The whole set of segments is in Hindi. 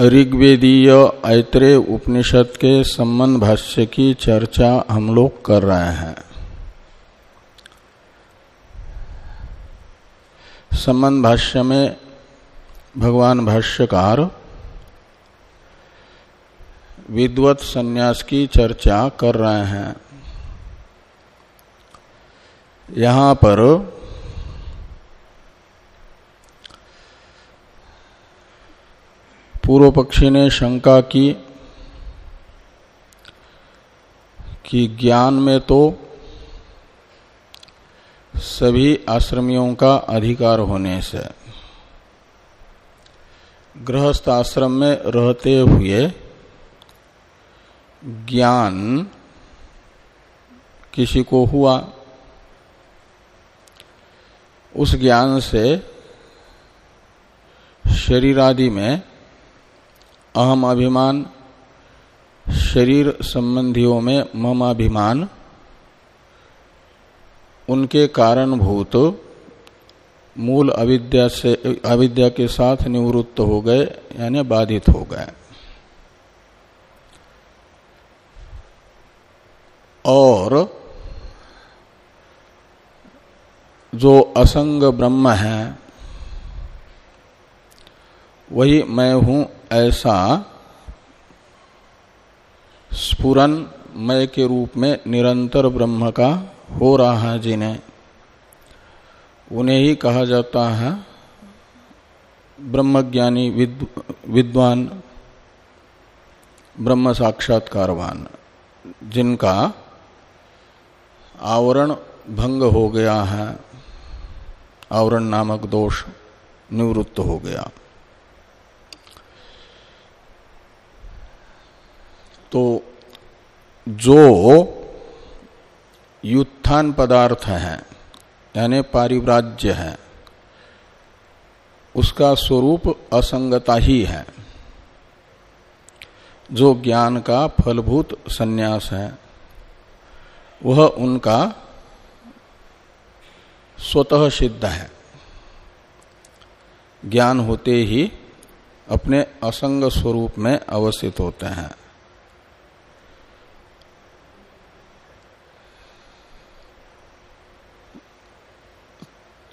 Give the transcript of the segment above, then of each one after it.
ऋग्वेदीय ऐत्रेय उपनिषद के संबंध भाष्य की चर्चा हम लोग कर रहे हैं। संबंध भाष्य में भगवान भाष्यकार विद्वत संन्यास की चर्चा कर रहे हैं। यहाँ पर पूर्व पक्षी ने शंका की कि ज्ञान में तो सभी आश्रमियों का अधिकार होने से गृहस्थ आश्रम में रहते हुए ज्ञान किसी को हुआ? उस ज्ञान से शरीर आदि में अहम अभिमान शरीर संबंधियों में मम अभिमान उनके कारणभूत मूल अविद्या से, अविद्या के साथ निवृत्त हो गए, यानी बाधित हो गए। और जो असंग ब्रह्म है, वही मैं हूँ ऐसा स्पुरन मय के रूप में निरंतर ब्रह्म का हो रहा है जिन्हें। उन्हें ही कहा जाता है ब्रह्मज्ञानी विद, विद्वान ब्रह्म साक्षात्कारवान जिनका आवरण भंग हो गया है आवरण नामक दोष निवृत्त हो गया। तो जो युत्थान पदार्थ है, यानी पारिव्राज्य है, उसका स्वरूप असंगता ही है। जो ज्ञान का फलभूत संन्यास है, वह उनका स्वतः सिद्ध है। ज्ञान होते ही अपने असंग स्वरूप में अवस्थित होते हैं।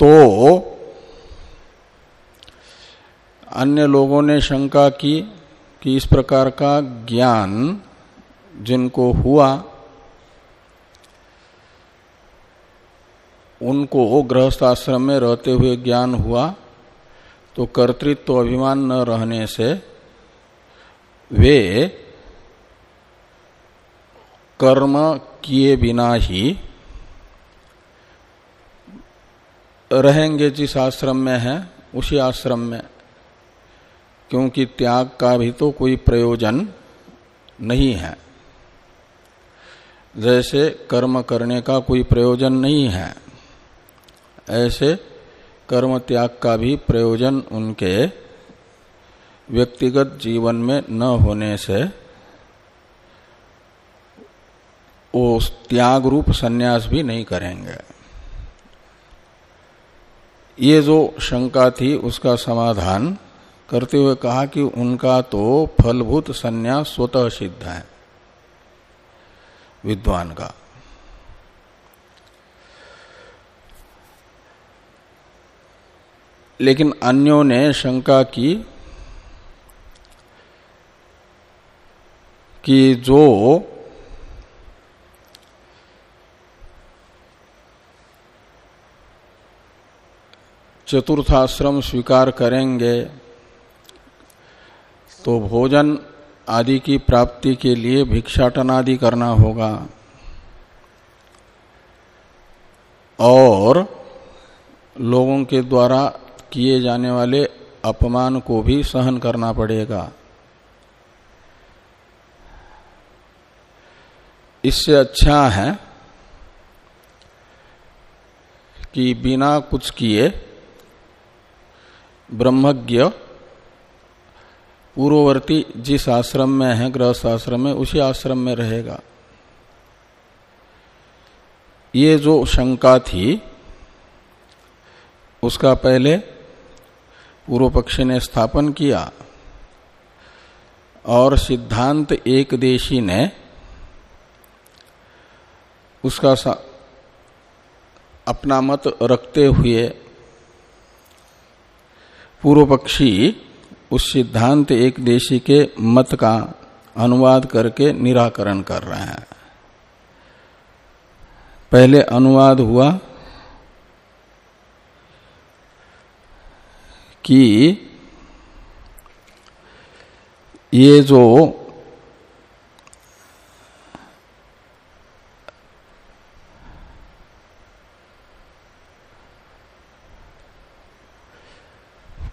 तो अन्य लोगों ने शंका की कि इस प्रकार का ज्ञान जिनको हुआ, उनको गृहस्थ आश्रम में रहते हुए ज्ञान हुआ तो कर्तृत्व तो अभिमान न रहने से वे कर्म किए बिना ही रहेंगे जिस आश्रम में है, उसी आश्रम में। क्योंकि त्याग का भी तो कोई प्रयोजन नहीं है। जैसे कर्म करने का कोई प्रयोजन नहीं है, ऐसे कर्म त्याग का भी प्रयोजन उनके व्यक्तिगत जीवन में न होने से वो त्याग रूप संन्यास भी नहीं करेंगे। ये जो शंका थी उसका समाधान करते हुए कहा कि उनका तो फलभूत संन्यास स्वतः सिद्ध है। विद्वान का। लेकिन अन्यों ने शंका की कि जो चतुर्थाश्रम स्वीकार करेंगे तो भोजन आदि की प्राप्ति के लिए भिक्षाटन आदि करना होगा। और लोगों के द्वारा किए जाने वाले अपमान को भी सहन करना पड़ेगा। इससे अच्छा है कि बिना कुछ किए ब्रह्मज्ञ पूर्ववर्ती जिस आश्रम में है, गृहस्थ आश्रम में, उसी आश्रम में रहेगा। ये जो शंका थी, उसका पहले पूर्व पक्षी ने स्थापन किया और सिद्धांत एक देशी ने उसका अपना मत रखते हुए पूर्व पक्षी उस सिद्धांत एक देशी के मत का अनुवाद करके निराकरण कर रहे हैं। पहले अनुवाद हुआ कि ये जो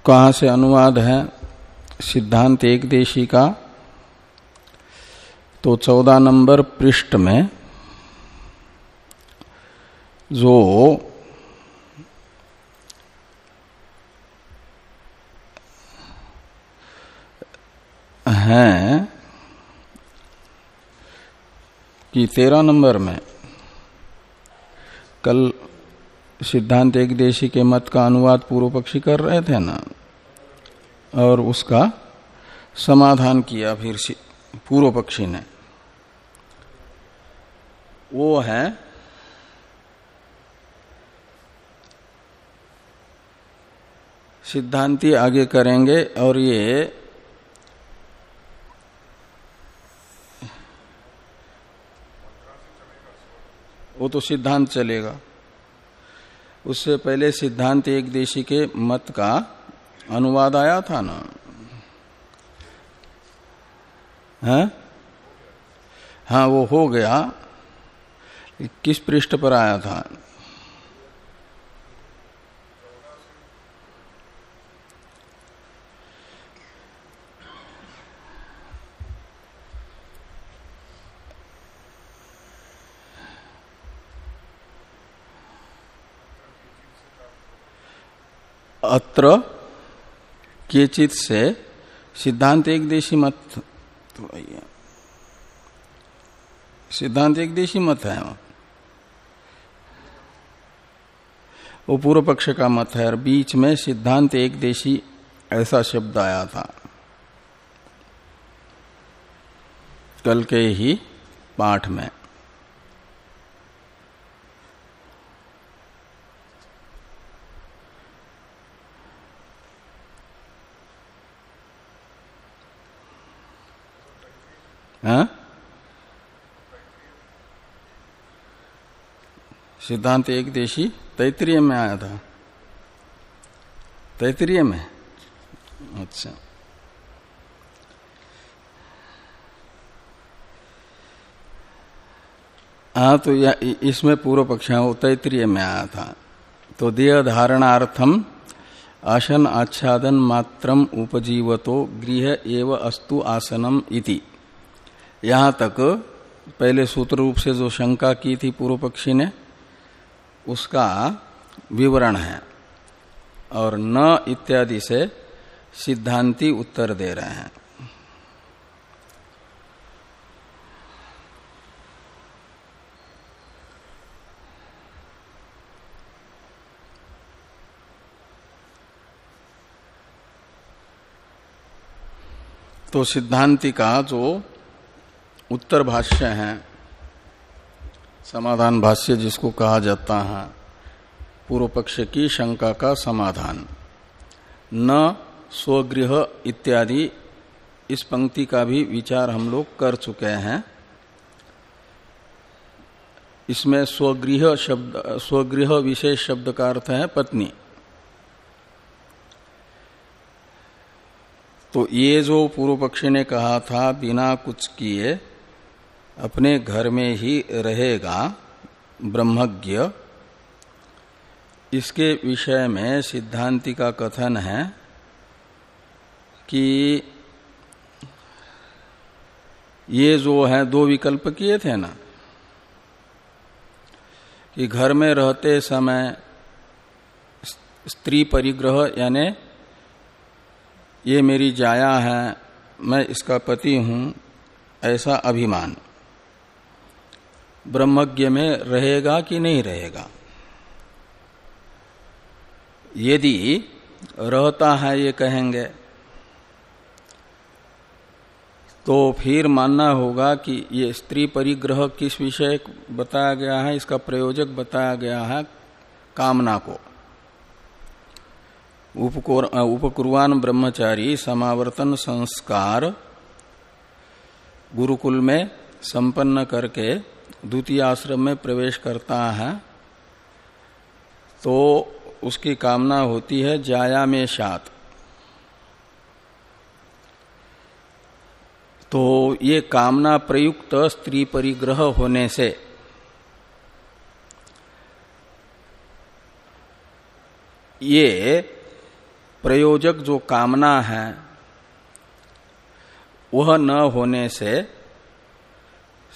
कहा से अनुवाद है? सिद्धांत एक देशी का। तो चौदह नंबर पृष्ठ में जो हैं कि तेरह नंबर में कल सिद्धांत एक देशी के मत का अनुवाद पूर्व पक्षी कर रहे थे ना? और उसका समाधान किया फिर पूर्व पक्षी ने। वो है सिद्धांति आगे करेंगे और ये वो तो सिद्धांत चलेगा। उससे पहले सिद्धांत एक देशी के मत का अनुवाद आया था ना? है? हाँ वो हो गया। किस पृष्ठ पर आया था? अत्र केचित से सिद्धांत एक देशी मत तो सिद्धांत एक देशी मत है वो पूर्व पक्ष का मत है और बीच में सिद्धांत एक देशी ऐसा शब्द आया था। कल के ही पाठ में। हाँ? सिद्धांत एक देशी, तैतरीय में आया था। तैतरीय में? अच्छा। हाँ तो या इसमें पूर्व पक्ष वो तैतरीय में आया था। तो देह धारणार्थम आसन आच्छादन मात्रम उपजीवतो गृह एव अस्तु आसनम इति। यहाँ तक, पहले सूत्र रूप से जो शंका की थी पूर्व पक्षी ने, उसका विवरण है। और न इत्यादि से सिद्धांति उत्तर दे रहे हैं। तो सिद्धांति का जो उत्तर भाष्य है, समाधान भाष्य जिसको कहा जाता है पूर्व पक्ष की शंका का समाधान। न स्वगृह इत्यादि, इस पंक्ति का भी विचार हम लोग कर चुके हैं। इसमें स्वगृह शब्द, स्वगृह विशेष शब्द का अर्थ है पत्नी। तो ये जो पूर्व पक्षी ने कहा था, बिना कुछ किए अपने घर में ही रहेगा ब्रह्मज्ञ। इसके विषय में सिद्धांति का कथन है कि ये जो है दो विकल्प किए थे ना, कि घर में रहते समय स्त्री परिग्रह, यानी ये मेरी जाया है, मैं इसका पति हूँ, ऐसा अभिमान। ब्रह्मज्ञ में रहेगा कि नहीं रहेगा? यदि रहता है, ये कहेंगे तो फिर मानना होगा कि ये स्त्री परिग्रह किस विषय बताया गया है, इसका प्रयोजक बताया गया है कामना को। उपकुर्वान ब्रह्मचारी समावर्तन संस्कार गुरुकुल में संपन्न करके द्वितीय आश्रम में प्रवेश करता है तो उसकी कामना होती है, जाया में शात। तो ये कामना प्रयुक्त स्त्री परिग्रह होने से, ये प्रयोजक जो कामना है, वह न होने से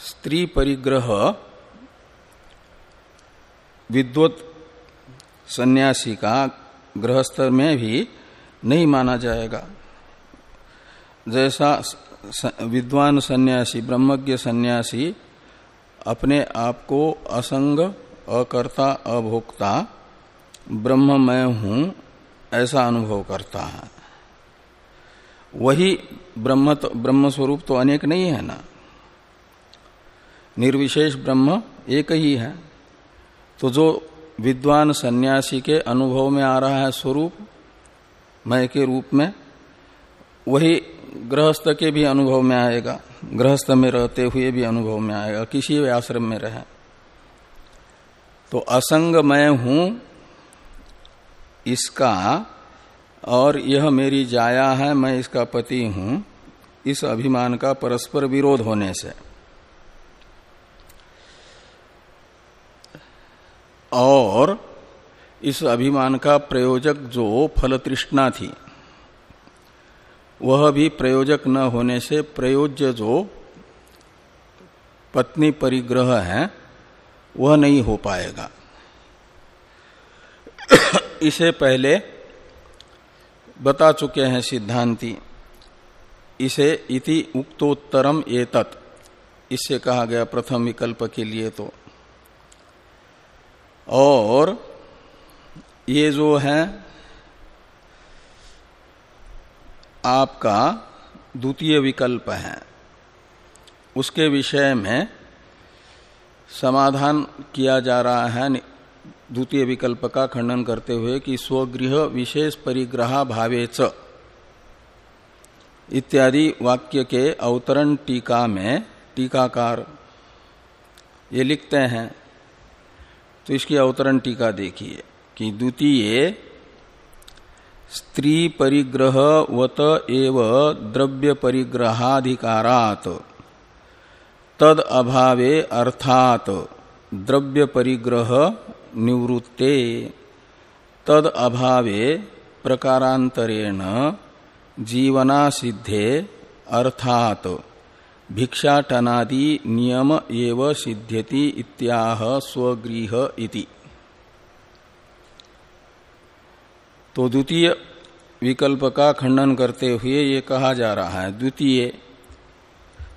स्त्री परिग्रह विद्वत सन्यासी का गृहस्थ में भी नहीं माना जाएगा। जैसा विद्वान सन्यासी ब्रह्मज्ञ सन्यासी अपने आप को असंग अकर्ता अभोक्ता ब्रह्म मैं हूँ ऐसा अनुभव करता है। वही ब्रह्म तो, ब्रह्म स्वरूप तो अनेक नहीं है ना। निर्विशेष ब्रह्म एक ही है। तो जो विद्वान सन्यासी के अनुभव में आ रहा है स्वरूप, मय के रूप में, वही गृहस्थ के भी अनुभव में आएगा। गृहस्थ में रहते हुए भी अनुभव में आएगा, किसी भी आश्रम में रहे। तो असंग मैं हूँ इसका, और यह मेरी जाया है, मैं इसका पति हूँ, इस अभिमान का परस्पर विरोध होने से। और इस अभिमान का प्रयोजक जो फल तृष्णा थी, वह भी प्रयोजक न होने से प्रयोज्य जो पत्नी परिग्रह है, वह नहीं हो पाएगा। इसे पहले बता चुके हैं सिद्धांति। इसे इति उक्तोत्तरम एतत्। इससे कहा गया प्रथम विकल्प के लिए तो और ये जो है आपका द्वितीय विकल्प है। उसके विषय में समाधान किया जा रहा है द्वितीय विकल्प का खंडन करते हुए कि स्वगृह विशेष परिग्रह भावेच। इत्यादि वाक्य के अवतरण टीका में टीकाकार ये लिखते हैं। तो इसकी अवतरण टीका देखिए कि द्वितीय, स्त्री परिग्रह वत एव द्रव्य परिग्रहाधिकारात, तद अभावे अर्थात द्रव्य परिग्रह निवृत्ते, तद अभावे प्रकारांतरेण जीवना सिद्धे अर्थात भिक्षाटनादि नियम एव सिद्ध्यति इत्याह स्वगृह इति। तो द्वितीय विकल्प का खंडन करते हुए ये कहा जा रहा है, द्वितीय।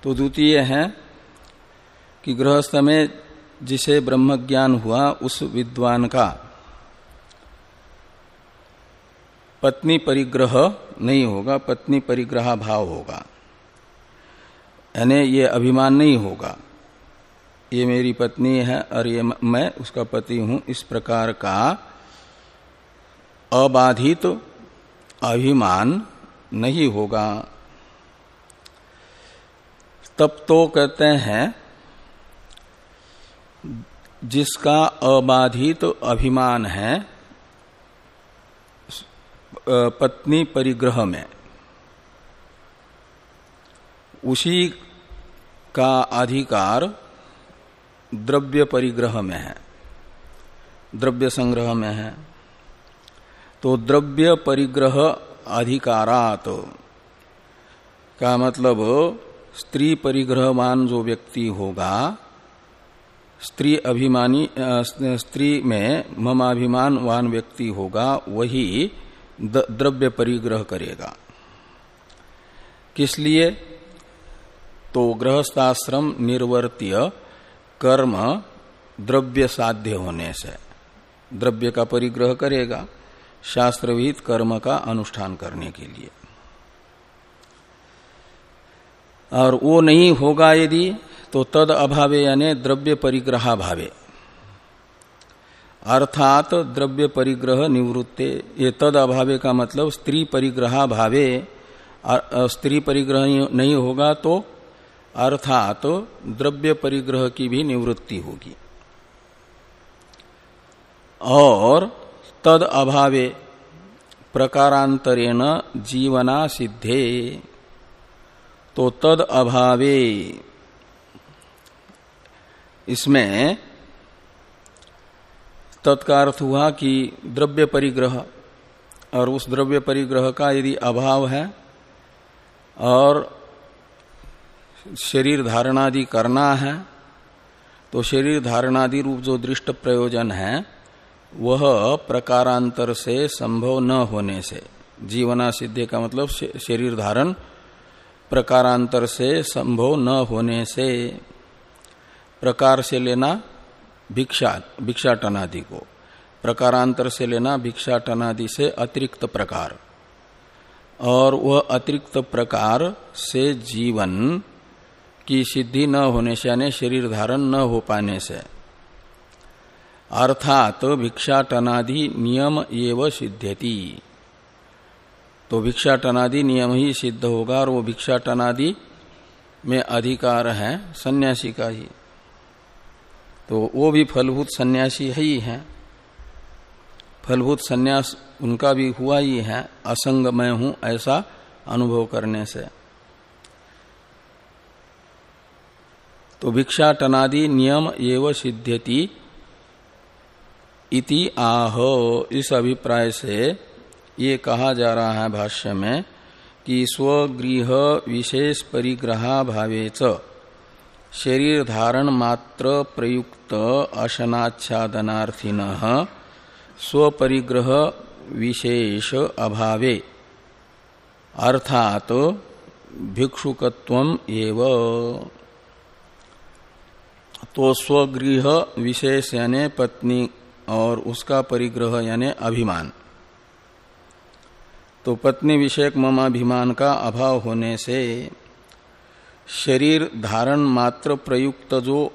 तो द्वितीय है कि गृहस्थ में जिसे ब्रह्म ज्ञान हुआ, उस विद्वान का पत्नी परिग्रह नहीं होगा, पत्नी परिग्रह भाव होगा। यानी ये अभिमान नहीं होगा। ये मेरी पत्नी है और ये मैं उसका पति हूँ। इस प्रकार का अबाधित तो अभिमान नहीं होगा। तब तो कहते हैं, जिसका अबाधित तो अभिमान है पत्नी परिग्रह में, उसी का अधिकार द्रव्य परिग्रह में है। द्रव्य संग्रह में है। तो द्रव्य परिग्रह अधिकारात का मतलब स्त्री परिग्रहवान जो व्यक्ति होगा, स्त्री अभिमानी स्त्री में ममाभिमानवान व्यक्ति होगा, वही द्रव्य परिग्रह करेगा। किस लिए? तो गृहस्थाश्रम निर्वर्तीय कर्म द्रव्य साध्य होने से। द्रव्य का परिग्रह करेगा शास्त्रविहित कर्म का अनुष्ठान करने के लिए। और वो नहीं होगा यदि तो तद अभावे यानी द्रव्य परिग्रहा भावे। अर्थात द्रव्य परिग्रह निवृत्ते, ये तद अभावे का मतलब स्त्री परिग्रहा भावे। स्त्री परिग्रह नहीं होगा तो अर्थात तो द्रव्य परिग्रह की भी निवृत्ति होगी। और तद अभावे प्रकारांतरेण जीवना सिद्धे। तो तद अभावे इसमें तत्कार्थ हुआ कि द्रव्य परिग्रह और उस द्रव्य परिग्रह का यदि अभाव है और शरीर धारणादि करना है तो शरीर धारणादि रूप जो दृष्ट प्रयोजन है, वह प्रकारांतर से संभव न होने से जीवना सिद्धि का मतलब शरीर धारण प्रकारांतर से संभव न होने से, प्रकार से लेना भिक्षा, भिक्षाटनादि को, प्रकारांतर से लेना भिक्षाटनादि से अतिरिक्त प्रकार, और वह अतिरिक्त प्रकार से जीवन की सिद्धि न होने से यानी शरीर धारण न हो पाने से। अर्थात तो भिक्षाटनादि नियम एव सिद्ध्यति। तो भिक्षाटनादि नियम ही सिद्ध होगा और वो भिक्षाटनादि में अधिकार है, सन्यासी का ही। तो वो भी फलभूत सन्यासी है ही है। फलभूत सन्यास उनका भी हुआ ही है असंग मैं हूँ ऐसा अनुभव करने से। तो भिक्षाटनादि नियम एव सिद्ध्यति इति आह। इस अभिप्राय से ये कहा जा रहा है भाष्य में कि स्वगृह विशेष परिग्रहा भावे शरीर धारण मात्र प्रयुक्त अशनाच्छादनार्थिन स्वपरिग्रह विशेष अभावे। अर्थात भिक्षुकत्व एव। तो स्वगृह विशेष यानी पत्नी और उसका परिग्रह यानी अभिमान। तो पत्नी विषयक ममाभिमान का अभाव होने से शरीर धारण मात्र प्रयुक्त जो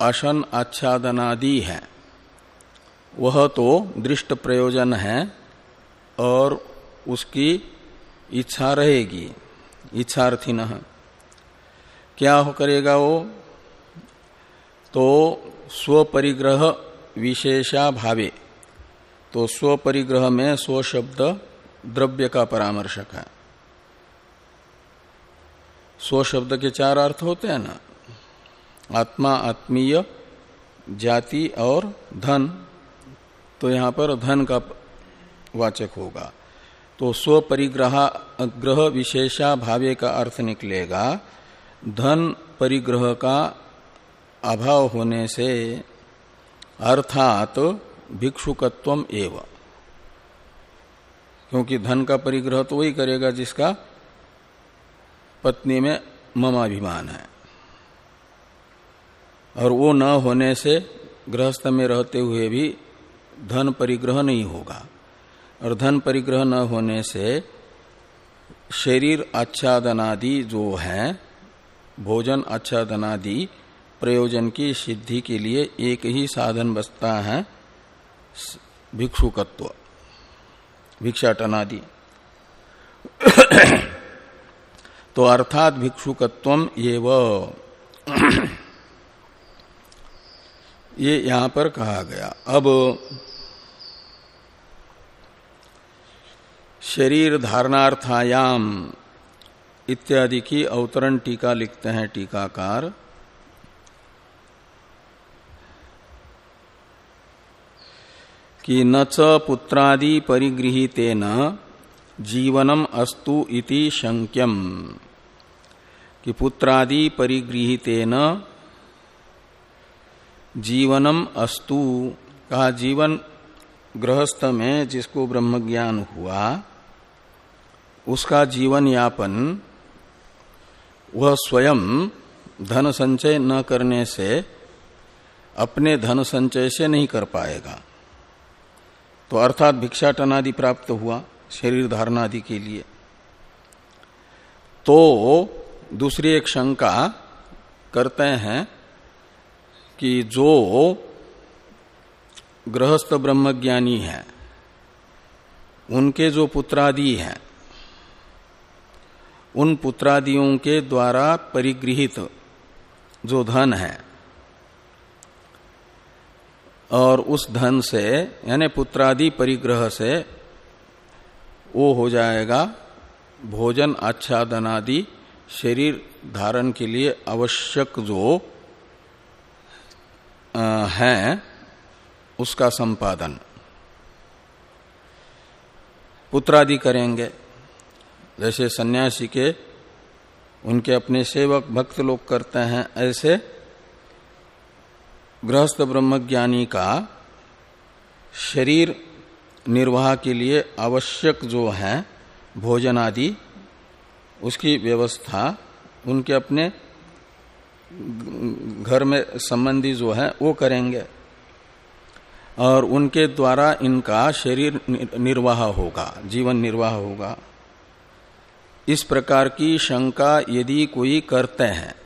अशन आच्छादनादि है, वह तो दृष्ट प्रयोजन है और उसकी इच्छा रहेगी इच्छार्थी न क्या हो करेगा वो? तो स्वपरिग्रह विशेषा भावे तो स्वपरिग्रह में स्व शब्द द्रव्य का परामर्शक है। स्व शब्द के चार अर्थ होते हैं ना? आत्मा, आत्मीय, जाति और धन। तो यहाँ पर धन का वाचक होगा। तो स्व परिग्रह ग्रह विशेषा भावे का अर्थ निकलेगा। धन परिग्रह का अभाव होने से अर्थात भिक्षुकत्व एवं। क्योंकि धन का परिग्रह तो वही करेगा जिसका पत्नी में ममाभिमान है। और वो न होने से गृहस्थ में रहते हुए भी धन परिग्रह नहीं होगा। और धन परिग्रह न होने से शरीर आच्छादनादि जो है, भोजन आच्छादनादि प्रयोजन की सिद्धि के लिए एक ही साधन बसता है भिक्षुकत्व भिक्षाटनादि। तो अर्थात भिक्षुकत्व ये ये यहाँ पर कहा गया। अब शरीर धारणार्थायाम इत्यादि की अवतरण टीका लिखते हैं टीकाकार। कि न च पुत्रादि परिगृहितेन जीवनम अस्तु इति शंक्यम कि पुत्रादि परिगृहितेन जीवनम अस्तु। कहा जीवन गृहस्थ में जिसको ब्रह्म ज्ञान हुआ, उसका जीवन यापन वह स्वयं धन संचय न करने से अपने धन संचय से नहीं कर पाएगा। तो अर्थात भिक्षाटन आदि प्राप्त हुआ शरीर धारणादि के लिए। तो दूसरी एक शंका करते हैं कि जो गृहस्थ ब्रह्मज्ञानी है, उनके जो पुत्रादि हैं, उन पुत्रादियों के द्वारा परिगृहित जो धन है और उस धन से, यानी पुत्रादि परिग्रह से, वो हो जाएगा भोजन आच्छादन आदि शरीर धारण के लिए आवश्यक जो है, उसका संपादन। पुत्रादि करेंगे। जैसे सन्यासी के, उनके अपने सेवक भक्त लोग करते हैं, ऐसे गृहस्थ ब्रह्मज्ञानी का शरीर निर्वाह के लिए आवश्यक जो है, भोजन आदि, उसकी व्यवस्था, उनके अपने घर में संबंधी जो है, वो करेंगे। और उनके द्वारा इनका शरीर निर्वाह होगा, जीवन निर्वाह होगा। इस प्रकार की शंका यदि कोई करते हैं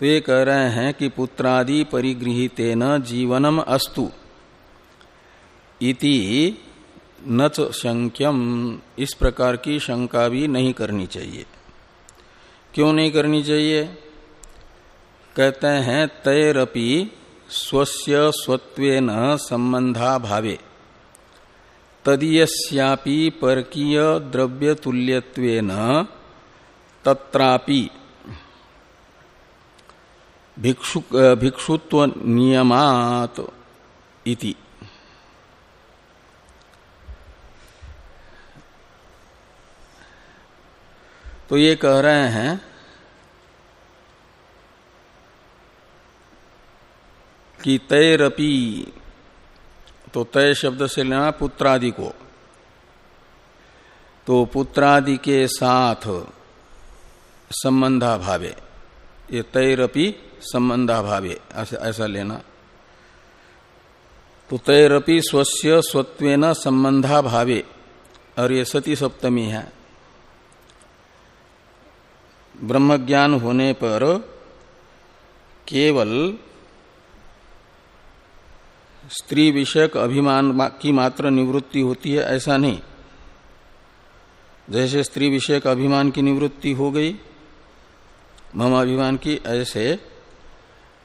तो ये कह रहे हैं कि पुत्रादि परिगृहितेन जीवनम अस्तु। इति न शंक्यम। इस प्रकार की शंका भी नहीं करनी चाहिए। क्यों नहीं करनी चाहिए? कहते हैं, तैरपि स्वस्य स्वत्वेन संबंधा भावे। तदीयस्यापि परकीय द्रव्य तुल्यत्वेन तत्रापि भिक्षु भिक्षुत्व नियमात इति। तो ये कह रहे हैं, कि तैरपी तो तय शब्द से लेना पुत्रादि को। तो पुत्रादि के साथ संबंधा भावे। ये तैरपी संबंधा भावे ऐसा लेना। तो तैरपी स्वस्य स्वत्वेन संबंधा भावे और ये सती सप्तमी है। ब्रह्मज्ञान होने पर केवल स्त्री विषयक अभिमान की मात्र निवृत्ति होती है, ऐसा नहीं। जैसे स्त्री विषयक अभिमान की निवृत्ति हो गई मम अभिमान की ऐसे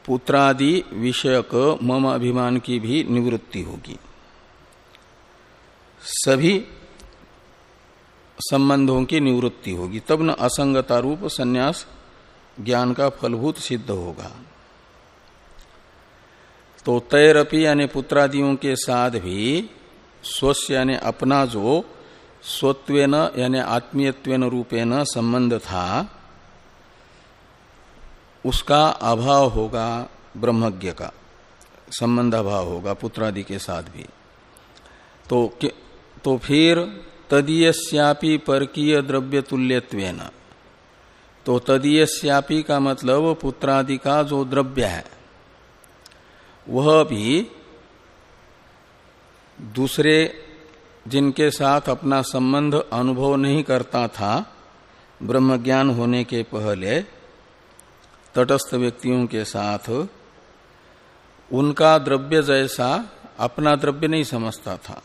पुत्रादि विषयक मम अभिमान की भी निवृत्ति होगी। सभी संबंधों की निवृत्ति होगी। तब न असंगता रूप संन्यास ज्ञान का फलभूत सिद्ध होगा। तो तैरपी यानी पुत्रादियों के साथ भी स्वस्य यानी अपना जो स्वत्वेन यानी आत्मीयत्वेन रूपेण संबंध था उसका अभाव होगा ब्रह्मज्ञ का, संबंध अभाव होगा पुत्रादि के साथ भी। तो तो फिर तदीयस्यापि परकीय द्रव्य तुल्यत्वेन तो तदीयस्यापि का मतलब पुत्रादि का जो द्रव्य है, वह भी दूसरे जिनके साथ अपना संबंध अनुभव नहीं करता था, ब्रह्मज्ञान होने के पहले तटस्थ व्यक्तियों के साथ, उनका द्रव्य जैसा अपना द्रव्य नहीं समझता था।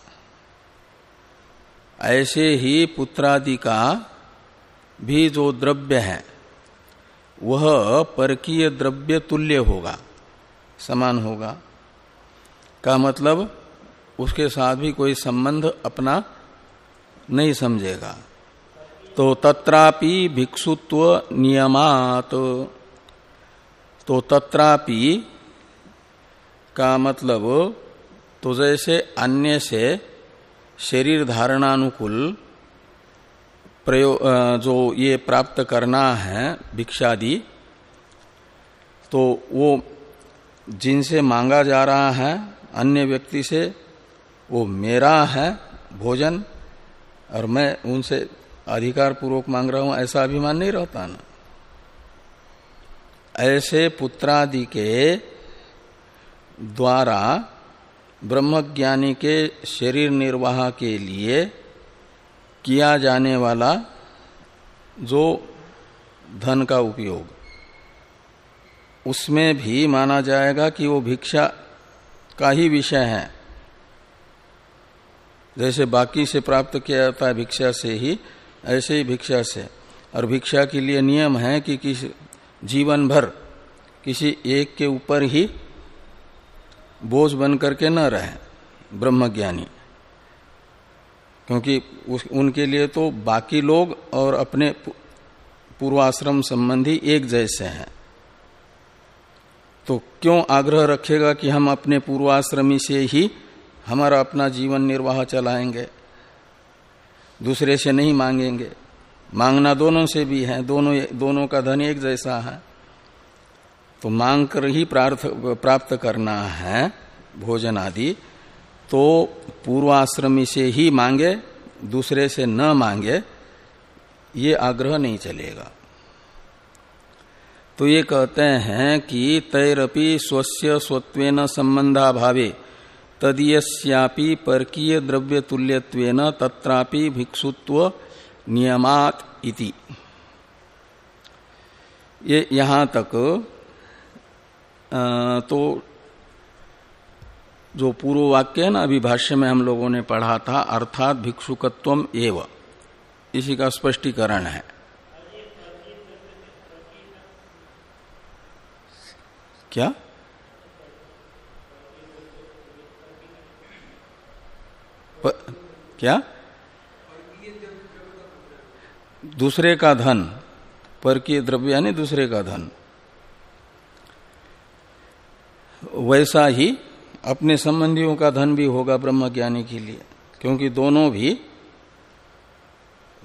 ऐसे ही पुत्रादि का भी जो द्रव्य है, वह परकीय द्रव्य तुल्य होगा, समान होगा। का मतलब उसके साथ भी कोई संबंध अपना नहीं समझेगा। तो तत्रापि भिक्षुत्व नियमात। तो तत्रापि का मतलब तो जैसे अन्य से शरीर धारणानुकूल प्रयोग जो ये प्राप्त करना है भिक्षादि तो वो जिनसे मांगा जा रहा है, अन्य व्यक्ति से, वो मेरा है भोजन, और मैं उनसे अधिकार पूर्वक मांग रहा हूँ, ऐसा अभिमान नहीं रहता ना। ऐसे पुत्रादि के द्वारा ब्रह्मज्ञानी के शरीर निर्वाह के लिए किया जाने वाला जो धन का उपयोग, उसमें भी माना जाएगा कि वो भिक्षा का ही विषय है। जैसे बाकी से प्राप्त किया जाता है भिक्षा से ही, ऐसे ही भिक्षा से। और भिक्षा के लिए नियम है कि किस जीवन भर किसी एक के ऊपर ही बोझ बन करके न रहे ब्रह्मज्ञानी। क्योंकि उस, उनके लिए तो बाकी लोग और अपने पूर्वाश्रम संबंधी एक जैसे हैं। तो क्यों आग्रह रखेगा कि हम अपने पूर्वाश्रमी से ही हमारा अपना जीवन निर्वाह चलाएँगे? दूसरे से नहीं मांगेंगे। मांगना दोनों से भी है, दोनों दोनों का धन एक जैसा है। तो मांग कर ही प्रार्थ, प्राप्त करना है, भोजन आदि। तो पूर्वाश्रमी से ही मांगे, दूसरे से न मांगे, ये आग्रह नहीं चलेगा। तो ये कहते हैं कि तैरपि स्वस्य स्वत्वेन संबंधा भावे, तदीयस्यापि परकीय द्रव्य तुल्यत्वेन तत्रापि भिक्षुत्व नियमात इति। ये यहाँ तक तो जो पूर्व वाक्य है ना अभी भाष्य में हम लोगों ने पढ़ा था अर्थात भिक्षुकत्व एव। इसी का स्पष्टीकरण है। क्या? प, क्या? दूसरे का धन पर की द्रव्य यानी दूसरे का धन। वैसा ही अपने संबंधियों का धन भी होगा ब्रह्म ज्ञानी के लिए, क्योंकि दोनों भी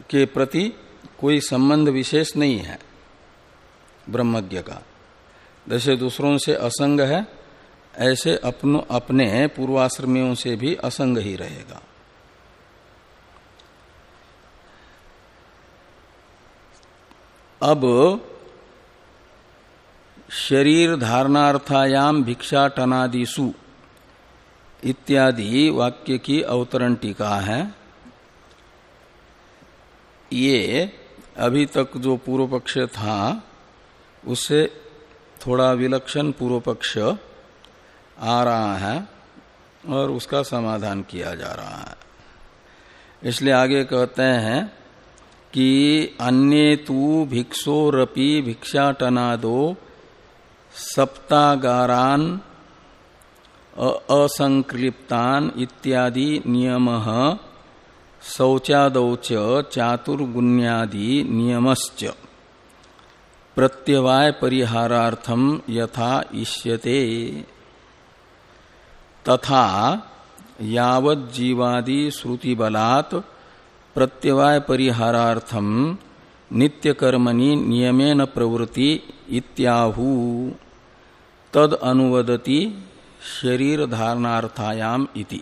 के प्रति कोई संबंध विशेष नहीं है ब्रह्मज्ञ का। जैसे दूसरों से असंग है, ऐसे अपनो, अपने पूर्वाश्रमियों से भी असंग ही रहेगा। अब शरीर धारणार्थायाम भिक्षाटनादिशु इत्यादि वाक्य की अवतरण टीका है। ये अभी तक जो पूर्व पक्ष था उससे थोड़ा विलक्षण पूर्व पक्ष आ रहा है और उसका समाधान किया जा रहा है। इसलिए आगे कहते हैं कि अन्य तू भिक्षोरपि भिक्षाटनादो सप्तागारान असंक्लिप्तान इत्यादि नियम शौचादौच चातुर्गुण्यादि नियमश्च। प्रत्यवाय परिहारार्थम यथा इष्यते। तथा यावत जीवादि श्रुति बलात् प्रत्यवाय परिहारार्थम नित्य कर्मणि नियमेन प्रवृत्ति इत्याहु। तद अनुवदति शरीर धारणार्थायाम इति।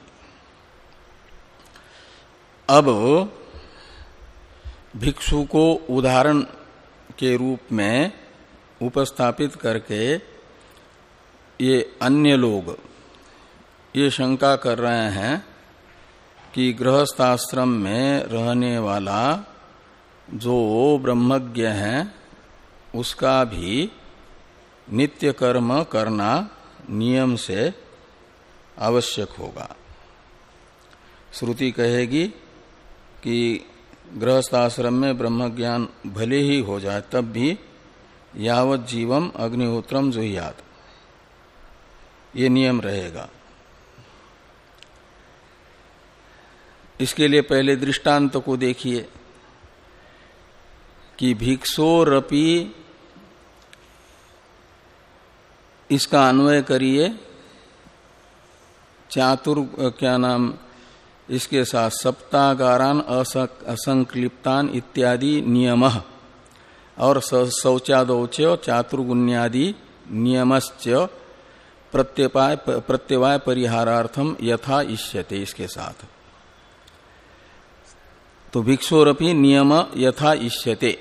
अब भिक्षु को उदाहरण के रूप में उपस्थापित करके ये अन्य लोग ये शंका कर रहे हैं कि गृहस्थाश्रम में रहने वाला जो ब्रह्मज्ञ है, उसका भी नित्य कर्म करना नियम से आवश्यक होगा। श्रुति कहेगी कि गृहस्थाश्रम में ब्रह्म ज्ञान भले ही हो जाए, तब भी यावत जीवम अग्निहोत्रम जुहियात। ये नियम रहेगा। इसके लिए पहले दृष्टांत को देखिए कि भिक्षोरपी इसका अन्वय करिए। चातुर, क्या नाम, इसके साथ सप्तागारान असंक्लिप्तान इत्यादि नियम। और शौचादौच चातुर्गुण्यादि नियमश्च प्रत्यवाय प्रत्यवाय परिहारार्थम यथा इष्यते इसके साथ। तो भिक्षुरपि नियम यथा इष्यते।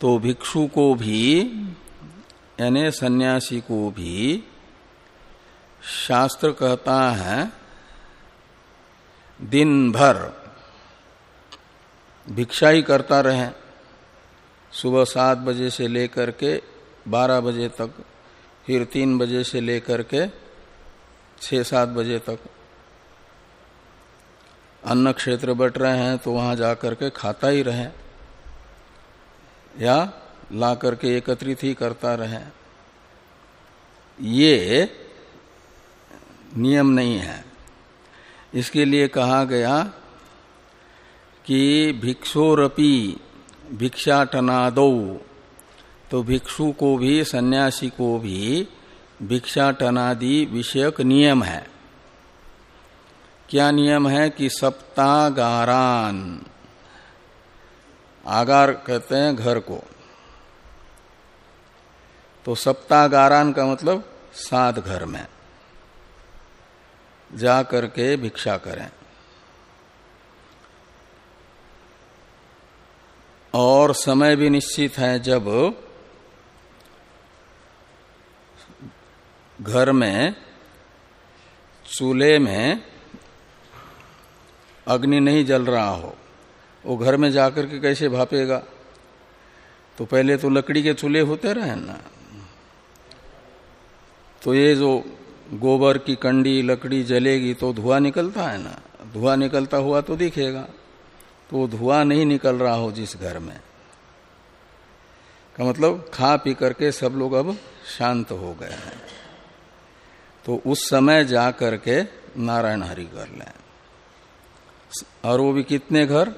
तो भिक्षु को भी, यानी सन्यासी को भी, शास्त्र कहता है दिन भर भिक्षा ही करता रहे। सुबह सात बजे से लेकर के बारह बजे तक, फिर तीन बजे से लेकर के छः सात बजे तक। अन्न क्षेत्र बट रहे हैं तो वहाँ जाकर के खाता ही रहे। या ला करके एकत्रित ही करता रहे। ये नियम नहीं है। इसके लिए कहा गया कि भिक्षोरपी भिक्षाटनादो तो भिक्षु को भी, सन्यासी को भी भिक्षाटनादि विषयक नियम है। क्या नियम है कि सप्तागारान? आगार कहते हैं घर को। तो सप्तागारान का मतलब सात घर में। जा करके भिक्षा करें। और समय भी निश्चित है जब घर में, चूल्हे में अग्नि नहीं जल रहा हो, वो घर में जाकर के कैसे भापेगा? तो पहले तो लकड़ी के चूल्हे होते रहे ना। तो ये जो गोबर की कंडी, लकड़ी जलेगी तो धुआँ निकलता है ना। धुआँ निकलता हुआ तो दिखेगा। तो धुआँ नहीं निकल रहा हो जिस घर में। का मतलब खा पी करके सब लोग अब शांत हो गए हैं। तो उस समय जा करके नारायण हरि कर लें। और वो भी कितने घर?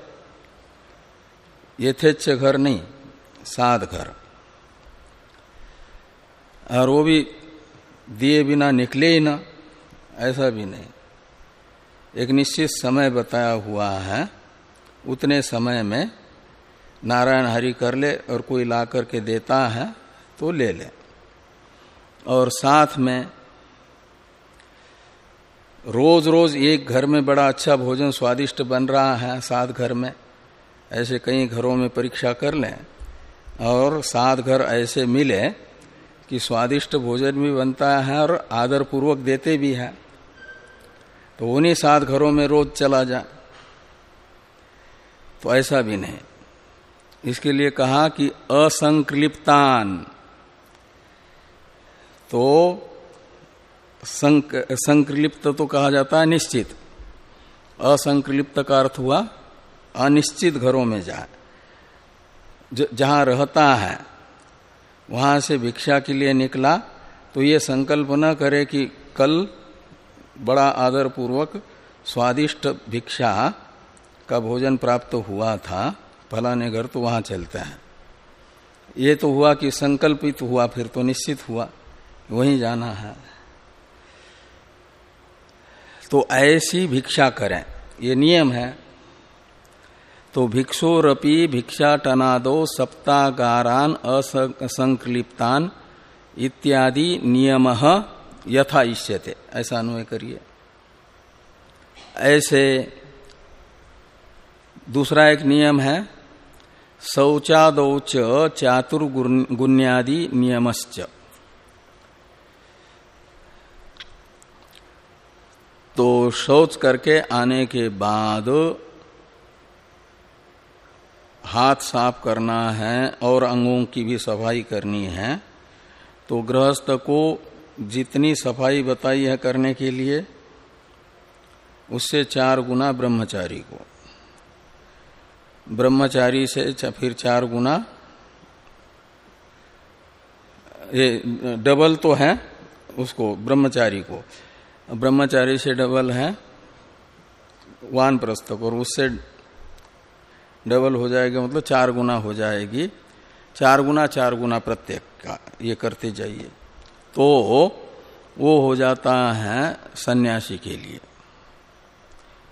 यथेच्छ घर नहीं, सात घर। और वो भी दिए बिना निकले ही ना, ऐसा भी नहीं। एक निश्चित समय बताया हुआ है, उतने समय में नारायण हरि कर ले और कोई ला करके देता है तो ले ले। और साथ में रोज रोज एक घर में बड़ा अच्छा भोजन स्वादिष्ट बन रहा है, सात घर में। ऐसे कई घरों में परीक्षा कर लें और सात घर ऐसे मिले कि स्वादिष्ट भोजन भी बनता है और आदर पूर्वक देते भी है। तो उन्हीं सात घरों में रोज चला जाए। तो ऐसा भी नहीं। इसके लिए कहा कि असंकलिप्तान। तो संक, तो कहा जाता है निश्चित। असंक्लिप्त का अर्थ हुआ अनिश्चित घरों में जाए जहाँ रहता है वहाँ से भिक्षा के लिए निकला तो ये संकल्प न करे कि कल बड़ा आदर पूर्वक स्वादिष्ट भिक्षा का भोजन प्राप्त हुआ था फलाने घर तो वहाँ चलते हैं। ये तो हुआ कि संकल्पित हुआ फिर तो निश्चित हुआ वहीं जाना है। तो ऐसी भिक्षा करें। ये नियम है। तो भिक्षोरपी भिक्षा टनादो सप्तागारान असंक्लिप्तान इत्यादि नियम यथा इष्यते। ऐसा अनुय करिए। ऐसे दूसरा एक नियम है। शौचादौच चातुर्गुण्यादि नियमश्च। तो शौच करके आने के बाद हाथ साफ़ करना है और अंगों की भी सफ़ाई करनी है। तो गृहस्थ को जितनी सफ़ाई बताई है करने के लिए, उससे चार गुना ब्रह्मचारी को। ब्रह्मचारी से फिर चार गुना, ये, डबल तो है उसको, ब्रह्मचारी को। ब्रह्मचारी से डबल है, वान प्रस्तक और उससे डबल हो जाएगा मतलब चार गुना हो जाएगी। चार गुना चार गुना प्रत्येक का, ये करते जाइए। तो वो हो जाता है सन्यासी के लिए।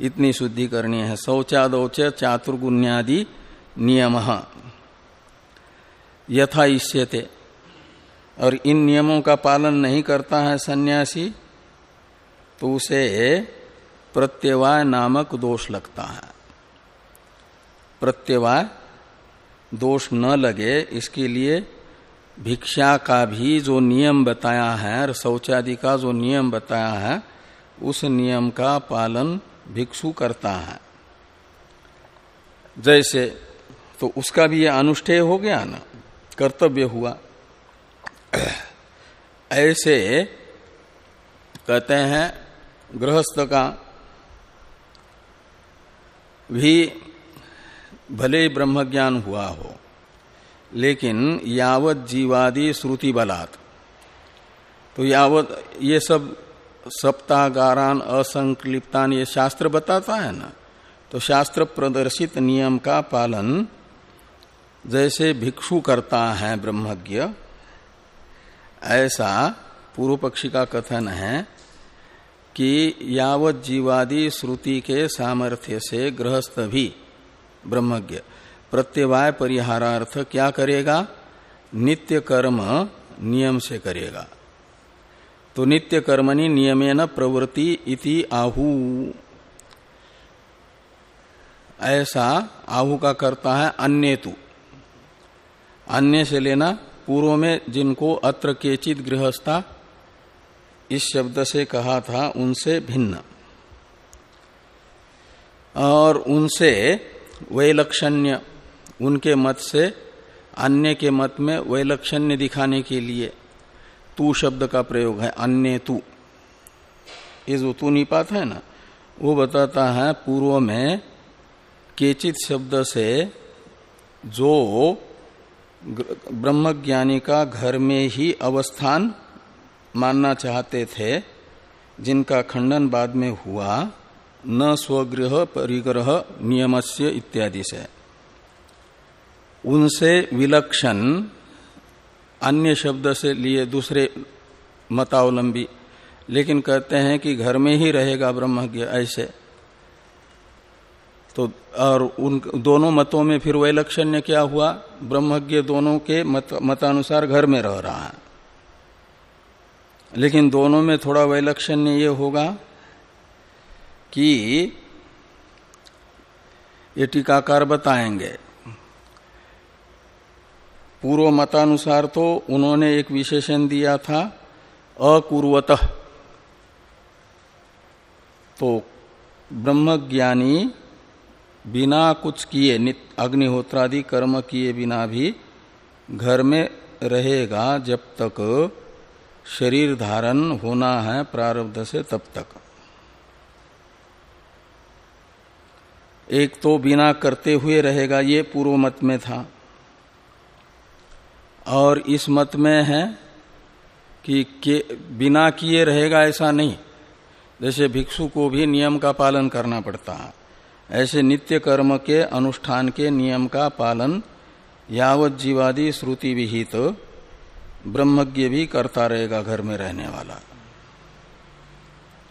इतनी शुद्धि करनी है। शौचादौच चातुर्गुण्यादि नियम। यथा इष्यते। और इन नियमों का पालन नहीं करता है सन्यासी। तो उसे प्रत्यवाय नामक दोष लगता है। प्रत्यवाय दोष न लगे, इसके लिए भिक्षा का भी जो नियम बताया है और शौचादि का जो नियम बताया है, उस नियम का पालन भिक्षु करता है। जैसे तो उसका भी यह अनुष्ठेय हो गया ना, कर्तव्य हुआ। ऐसे कहते हैं गृहस्थ का भी भले ब्रह्म ज्ञान हुआ हो, लेकिन यावत जीवादि श्रुति बलात्। तो यावत ये सब सप्तागारान असंकलिप्तान, ये शास्त्र बताता है ना? तो शास्त्र प्रदर्शित नियम का पालन जैसे भिक्षु करता है ब्रह्मज्ञ, ऐसा पूर्व पक्षी का कथन है कि यावत जीवादि श्रुति के सामर्थ्य से गृहस्थ भी ब्रह्मज्ञ। प्रत्यवाय परिहारार्थ क्या करेगा? नित्य कर्म नियम से करेगा। तो नित्य कर्मणि नियमेन प्रवृत्ति इति आहु। ऐसा आहु का करता है अन्य तु अन्य से लेना पूर्व में जिनको अत्र केचित गृहस्था इस शब्द से कहा था, उनसे भिन्न। और उनसे वैलक्षण्य, उनके मत से, अन्य के मत में वैलक्षण्य दिखाने के लिए तू शब्द का प्रयोग है, अन्य तू। ये जो तू निपात है ना, वो बताता है पूर्व में केचित शब्द से जो ब्रह्मज्ञानी का घर में ही अवस्थान मानना चाहते थे जिनका खंडन बाद में हुआ न स्वगृह परिग्रह नियमस्य इत्यादि से। उनसे विलक्षण अन्य शब्द से लिए दूसरे मतावलंबी लेकिन कहते हैं कि घर में ही रहेगा ब्रह्मज्ञ ऐसे। तो और उन दोनों मतों में फिर वैलक्षण्य क्या हुआ? ब्रह्मज्ञ दोनों के मत, मतानुसार घर में रह रहा है। लेकिन दोनों में थोड़ा वैलक्षण्य ये होगा कि ये टीकाकार बताएँगे। पूर्व मतानुसार तो उन्होंने एक विशेषण दिया था, अकुर्वत। तो ब्रह्मज्ञानी बिना कुछ किए अग्निहोत्रादि कर्म किए बिना भी घर में रहेगा जब तक शरीर धारण होना है प्रारब्ध से तब तक। एक तो बिना करते हुए रहेगा ये पूर्व मत में था। और इस मत में है कि के, बिना किए रहेगा ऐसा नहीं। जैसे भिक्षु को भी नियम का पालन करना पड़ता है। ऐसे नित्य कर्म के अनुष्ठान के नियम का पालन यावत जीवादि श्रुति विहित तो ब्रह्मज्ञ भी करता रहेगा घर में रहने वाला।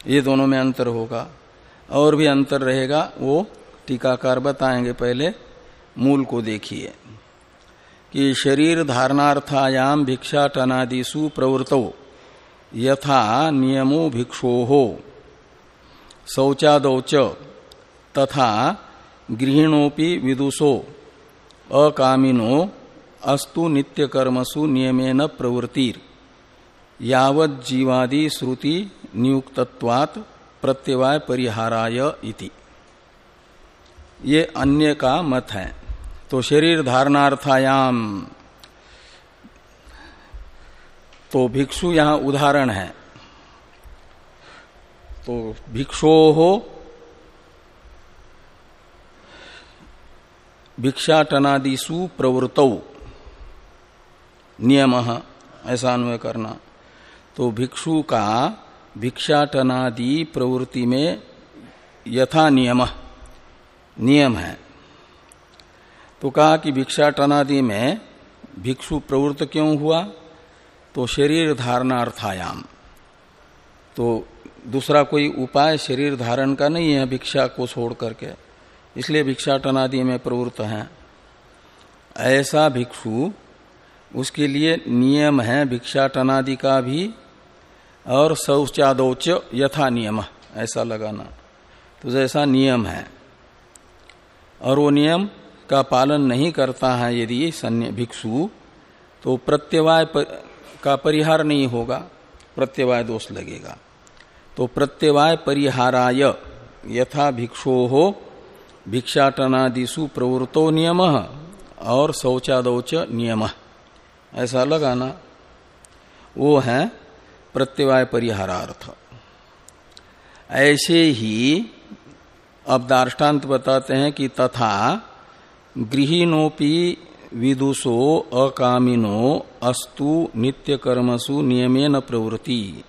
ये दोनों में अंतर होगा। और भी अंतर रहेगा, वो टीकाकार बताएँगे पहले, मूल को देखिए। कि शरीर धारणार्थायाम भिक्षा टनादिशु प्रवृत्तो यथा नियमो भिक्षो हो शौचादौच तथा गृहिणोपि विदुषो, अकामिनो अस्तु नित्य कर्मसु नियमेन प्रवृत्तिर। यावत जीवादि श्रुति नियुक्तत्वात् प्रत्यवाय परिहाराय इति। ये अन्य का मत है। तो शरीर धारणार्थायाम। तो भिक्षु यहाँ उदाहरण है। तो भिक्षो हो भिक्षाटनादिशु प्रवृत। नियम ऐसा अन्वय करना। तो भिक्षु का भिक्षाटनादि प्रवृत्ति में यथा नियम नियम है। तो कहा कि भिक्षाटनादि में भिक्षु प्रवृत्त क्यों हुआ? तो शरीर धारणार्थायाम। तो दूसरा कोई उपाय शरीर धारण का नहीं है भिक्षा को छोड़ करके, इसलिए भिक्षाटनादि में प्रवृत्त है। ऐसा भिक्षु उसके लिए नियम है भिक्षाटनादि का भी और शौचादौच यथा नियम ऐसा लगाना। तो जैसा नियम है। और वो नियम का पालन नहीं करता है यदि भिक्षु तो प्रत्यवाय पर, का परिहार नहीं होगा प्रत्यवाय दोष लगेगा। तो प्रत्यवाय परिहाराय यथा भिक्षो हो भिक्षाटनादिशु प्रवृत्तो नियम और शौचादौच नियम। ऐसा लगाना, वो है प्रत्यवाय परिहारार्थ। ऐसे ही अब दार्टान्त बताते हैं कि तथा गृहिणोपि विदुषो अकामिनो अस्तु नित्य कर्मसु नियमेन प्रवृत्ति।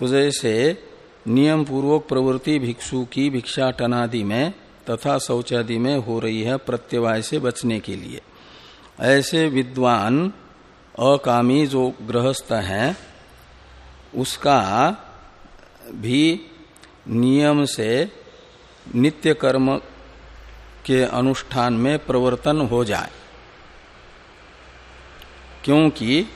तो जैसे नियम पूर्वक प्रवृत्ति भिक्षु की भिक्षा टनादि में तथा शौचादि में हो रही है प्रत्यवाय से बचने के लिए। ऐसे विद्वान अकामी जो गृहस्थ है उसका भी नियम से नित्य कर्म के अनुष्ठान में प्रवर्तन हो जाए। क्योंकि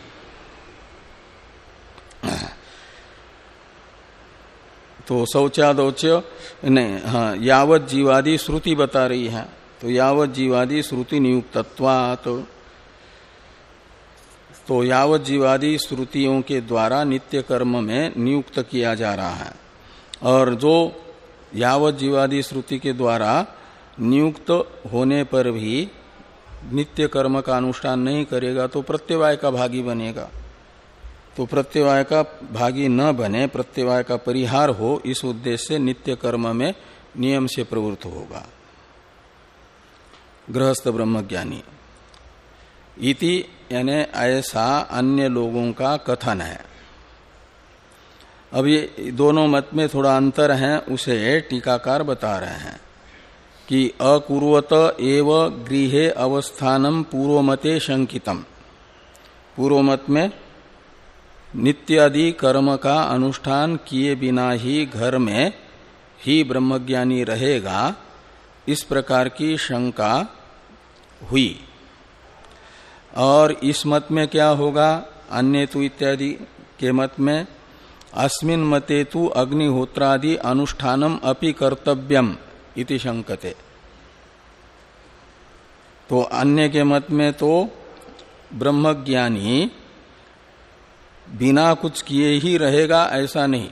तो शौचादौच नहीं हाँ यावत जीवादि श्रुति बता रही है। तो यावत जीवादि श्रुति नियुक्तत्वात तो, तो यावत जीवादि श्रुतियों के द्वारा नित्य कर्म में नियुक्त किया जा रहा है। और जो यावत जीवादि श्रुति के द्वारा नियुक्त होने पर भी नित्य कर्म का अनुष्ठान नहीं करेगा तो प्रत्यवाय का भागी बनेगा। तो प्रत्यवाय का भागी न बने, प्रत्यवाय का परिहार हो, इस उद्देश्य से नित्य कर्म में नियम से प्रवृत्त होगा। गृहस्थ ब्रह्मज्ञानी, इति यानी ऐसा अन्य लोगों का कथन है। अब ये दोनों मत में थोड़ा अंतर है, उसे टीकाकार बता रहे हैं कि अकुर्वत एव गृह अवस्थानम पूर्वमते शंकितम। पूर्वमत में नित्यादि कर्म का अनुष्ठान किए बिना ही घर में ही ब्रह्मज्ञानी रहेगा, इस प्रकार की शंका हुई। और इस मत में क्या होगा? अन्य तो इत्यादि के मत में, अस्मिन मते तु अग्निहोत्रादि अनुष्ठानम अपि कर्तव्यम इति शंकते तो अन्य के मत में तो ब्रह्मज्ञानी बिना कुछ किए ही रहेगा, ऐसा नहीं।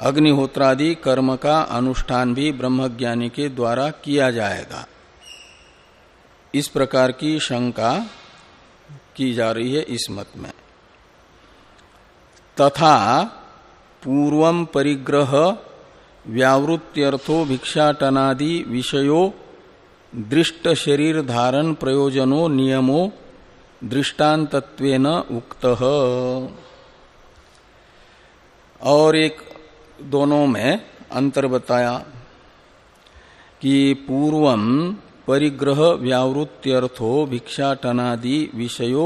अग्निहोत्रादि कर्म का अनुष्ठान भी ब्रह्मज्ञानी के द्वारा किया जाएगा। इस प्रकार की शंका की जा रही है इस मत में। तथा पूर्व परिग्रह व्यावृत्त्यर्थो भिक्षाटनादि विषयो दृष्ट शरीर धारण प्रयोजनो नियमो दृष्टान्तत्वेन उक्त। और एक दोनों में अंतर बताया कि पूर्वम परिग्रह व्यावृत्त्यर्थो भिक्षाटनादि विषयो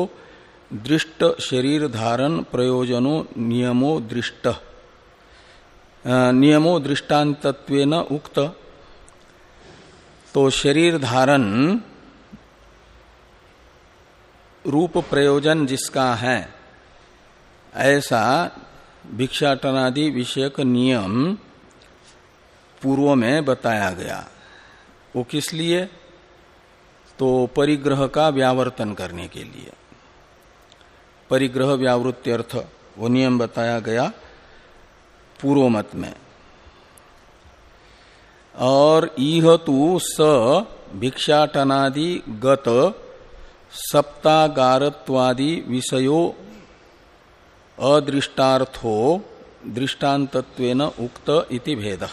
दृष्ट शरीर धारण प्रयोजनो नियमो दृष्ट। नियमो दृष्टान्तत्वेन उक्त। तो शरीर धारण रूप प्रयोजन जिसका है, ऐसा भिक्षाटनादि विषयक नियम पूर्व में बताया गया। वो किस लिए? तो परिग्रह का व्यावर्तन करने के लिए। परिग्रह व्यावृत्त्यर्थ वो नियम बताया गया पूर्व मत में। और इह तु स भिक्षाटनादि गत सप्तागारत्वादि विषयो अदृष्टार्थो दृष्टान्तत्वेन उक्त इति भेद।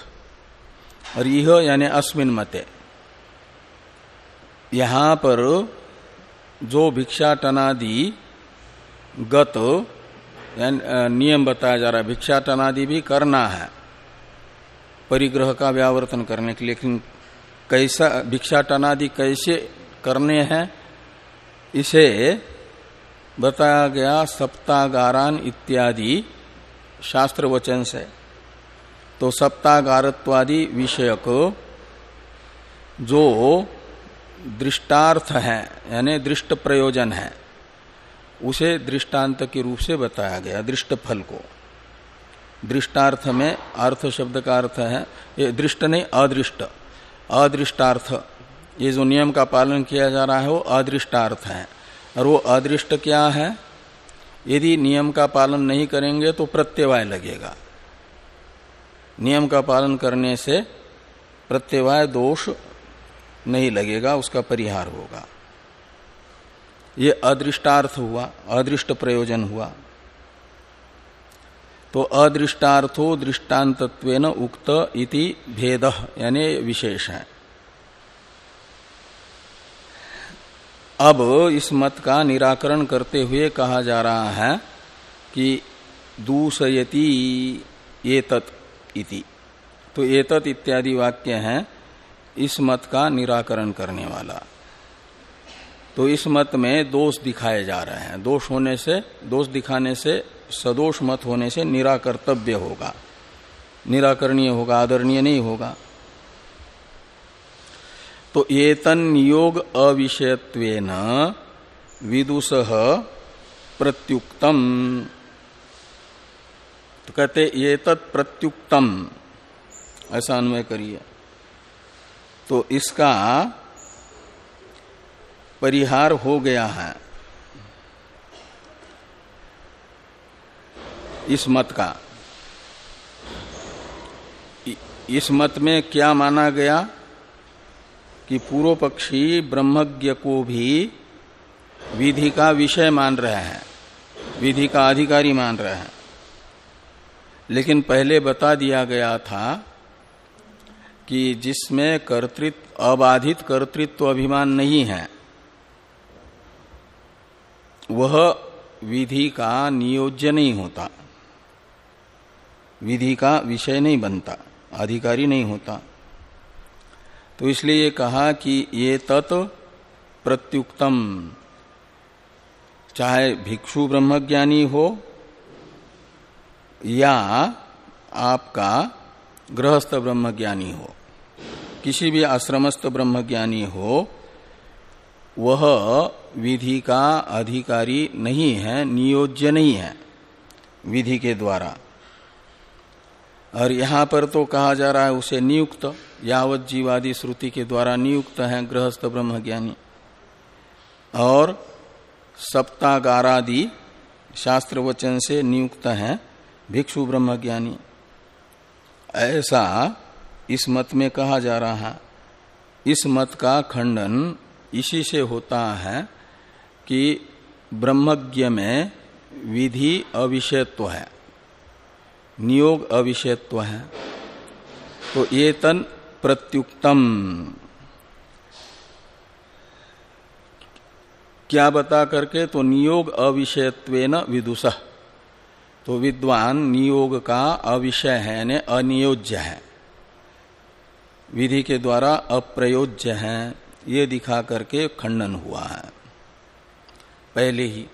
और यह यानी अस्मिन मते। यहाँ पर जो भिक्षाटनादि गत नियम बताया जा रहा है, भिक्षाटनादि भी करना है। परिग्रह का व्यावर्तन करने के लिए, लेकिन कैसा, भिक्षाटनादि कैसे करने हैं, इसे बताया गया सप्तागारान इत्यादि शास्त्र वचन से। तो सप्तागारत्वादि विषयक जो दृष्टार्थ है, यानी दृष्ट प्रयोजन है, उसे दृष्टांत के रूप से बताया गया, दृष्ट फल को। दृष्टार्थ में अर्थ शब्द का अर्थ है, ये दृष्ट नहीं, अदृष्ट। अदृष्टार्थ, ये जो नियम का पालन किया जा रहा है, वो अदृष्टार्थ है। और वो अदृष्ट क्या है? यदि नियम का पालन नहीं करेंगे तो प्रत्यवाय लगेगा। नियम का पालन करने से प्रत्यवाय दोष नहीं लगेगा, उसका परिहार होगा। ये अदृष्टार्थ हुआ, अदृष्ट प्रयोजन हुआ। तो अदृष्टार्थो दृष्टान्तत्वेन उक्त इति भेद, यानी विशेष है। अब इस मत का निराकरण करते हुए कहा जा रहा है कि दूसयति एतत इति। तो एतत इत्यादि वाक्य हैं। इस मत का निराकरण करने वाला। तो इस मत में दोष दिखाए जा रहे हैं। दोष होने से, दोष दिखाने से, सदोष मत होने से निराकर्तव्य होगा। निराकरणीय होगा, आदरणीय नहीं होगा। तो एतन योग अविषयत्वेन विदुष प्रत्युक्तम। तो कहते ये प्रत्युक्तम। ऐसा अन्वय करिए। तो इसका परिहार हो गया है। इस मत का। इस मत में क्या माना गया? कि पूर्व पक्षी ब्रह्मज्ञ को भी विधि का विषय मान रहे हैं, विधि का अधिकारी मान रहे हैं। लेकिन पहले बता दिया गया था कि जिसमें कर्तृत्व, अबाधित कर्तृत्व अभिमान नहीं है, वह विधि का नियोज्य नहीं होता। विधि का विषय नहीं बनता, अधिकारी नहीं होता। तो इसलिए ये कहा कि ये तत् प्रत्युक्तम। चाहे भिक्षु ब्रह्मज्ञानी हो या आपका गृहस्थ ब्रह्मज्ञानी हो, किसी भी आश्रमस्थ ब्रह्मज्ञानी हो, वह विधि का अधिकारी नहीं है, नियोज्य नहीं है विधि के द्वारा। और यहाँ पर तो कहा जा रहा है उसे नियुक्त, यावत जीवादि श्रुति के द्वारा नियुक्त है गृहस्थ ब्रह्मज्ञानी। और सप्तागारादि शास्त्र वचन से नियुक्त है भिक्षु ब्रह्मज्ञानी। ऐसा इस मत में कहा जा रहा है। इस मत का खंडन इसी से होता है कि ब्रह्मज्ञ में विधि अविषयत्व है, नियोग अविषयत्व है। तो ये तन प्रत्युक्तम। क्या बता करके तो नियोग अविषयत्वेन विदुष। तो विद्वान नियोग का अविषय है, यानी अनियोज्य है। विधि के द्वारा अप्रयोज्य है, ये दिखा करके खंडन हुआ है। पहले ही।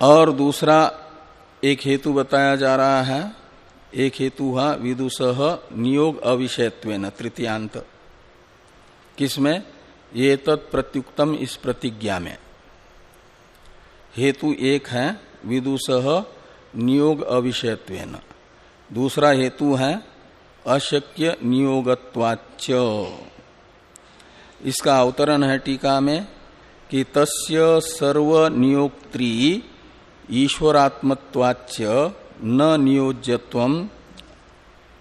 और दूसरा एक हेतु बताया जा रहा है, एक हेतु हुआ विदुष नियोग अविषयत्व तृतीयांत। किसमें? ये तत्प्रत्युक्तम इस प्रतिज्ञा में। हेतु एक है विदुष नियोग अविषयत्व दूसरा हेतु है अशक्य नियोगत्वाच इसका अवतरण है टीका में कि तस्य सर्वनियोक्त्री ईश्वरात्मत्वाच न नियोज्यत्व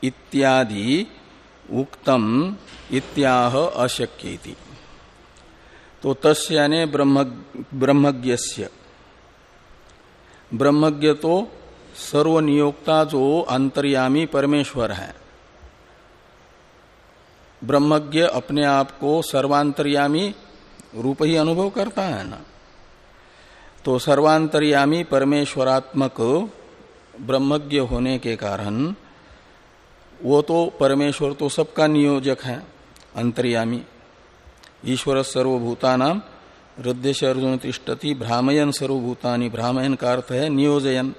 इत्यादि उक्तम इत्याह अशक्य तो तस्याने ब्रह्म ब्रह्मज्ञस्य। ब्रह्मज्ञ तो सर्वनियोक्ता जो अंतर्यामी परमेश्वर है। ब्रह्मज्ञ अपने आप को सर्वांतर्यामी रूप ही अनुभव करता है ना। तो सर्वांतर्यामी परमेश्वरात्मक ब्रह्मज्ञ होने के कारण वो तो परमेश्वर तो सबका नियोजक है, अंतर्यामी। ईश्वर सर्वभूतानाम हृदय से अर्जुन तिष्ठति, भ्रामयन सर्वभूतानी भ्रामयन का अर्थ है नियोजयन।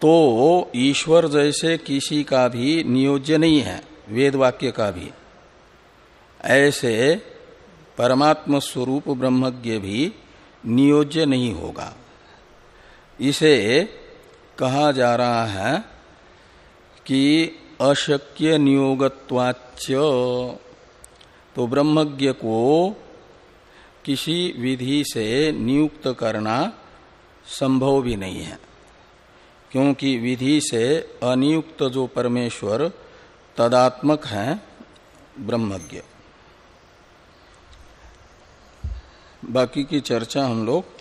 तो ईश्वर जैसे किसी का भी नियोज्य नहीं है वेद वाक्य का भी। ऐसे परमात्म स्वरूप ब्रह्मज्ञ भी नियोज्य नहीं होगा। इसे कहा जा रहा है कि अशक्य नियोगत्वाच तो ब्रह्मज्ञ को किसी विधि से नियुक्त करना संभव भी नहीं है। क्योंकि विधि से अनियुक्त जो परमेश्वर तदात्मक है, ब्रह्मज्ञ। बाकी की चर्चा हम लोग